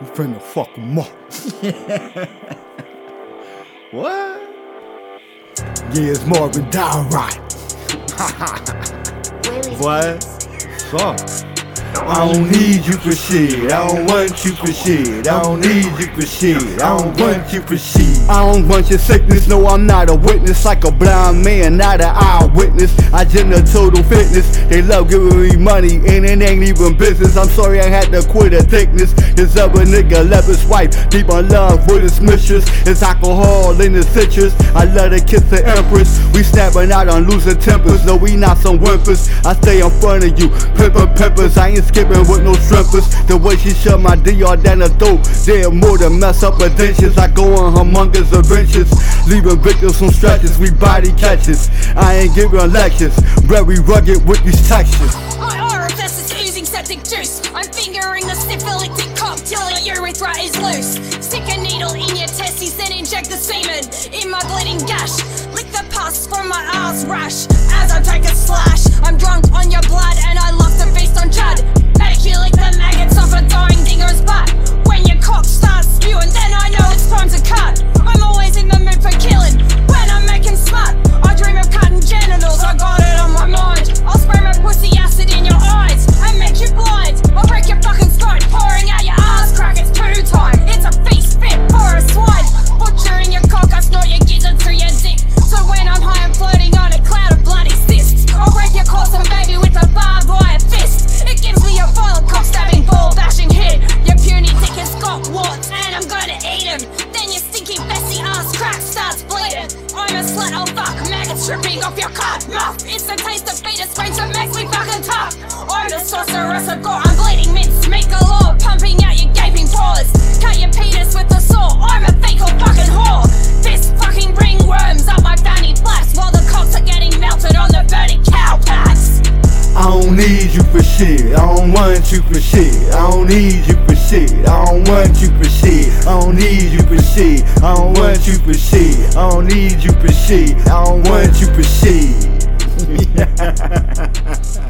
We finna fuck them up. what? Yeah, it's Marvin Downright. what? Fuck. I don't need you for shit. I don't want you for shit. I don't need you for shit. I don't want you for shit. I don't want your sickness. No, I'm not a witness. Like a blind man, not an eyewitness. I just a total fitness. They love giving me money, and it ain't even business. I'm sorry I had to quit a thickness. This other nigga left his wife. Deep in love with his mistress. It's alcohol in the citrus. I let her kiss the empress. We snapping out on losing tempers. No, we not some whimpers. I stay in front of you. Pepper peppers. I ain't skipping with no strippers. The way she shoved my DR down the throat, did more than mess up her dentures. I go on humongous adventures, leaving victims from stretches. We body catches. I ain't giving lectures, very rugged with these textures. My orifice is oozing septic juice. I'm fingering the syphilitic till the urethra is loose. Stick a needle in your testes, then inject the semen in my bleeding gash. Lick the pus from my ass rash as I take a slash. I'm drunk on your blood and I love to feast on Chud. Fuck, maggots dripping off your cock. Muff, it's the taste of fetus brains that makes me fucking tough. I'm the sorceress of gore, I'm bleeding mince, meat galore, pumping out your gaping pores. Cut your penis with a saw, I'm a fecal fucking whore. This fucking ringworms up my fanny flaps while the cocks are getting melted on the burning cow pats. I don't need you for shit. I don't want you for shit. I don't need you for shit. I don't want you for don't need you for shit. I don't want you for shit. I don't need you for shit. I don't want you for shit.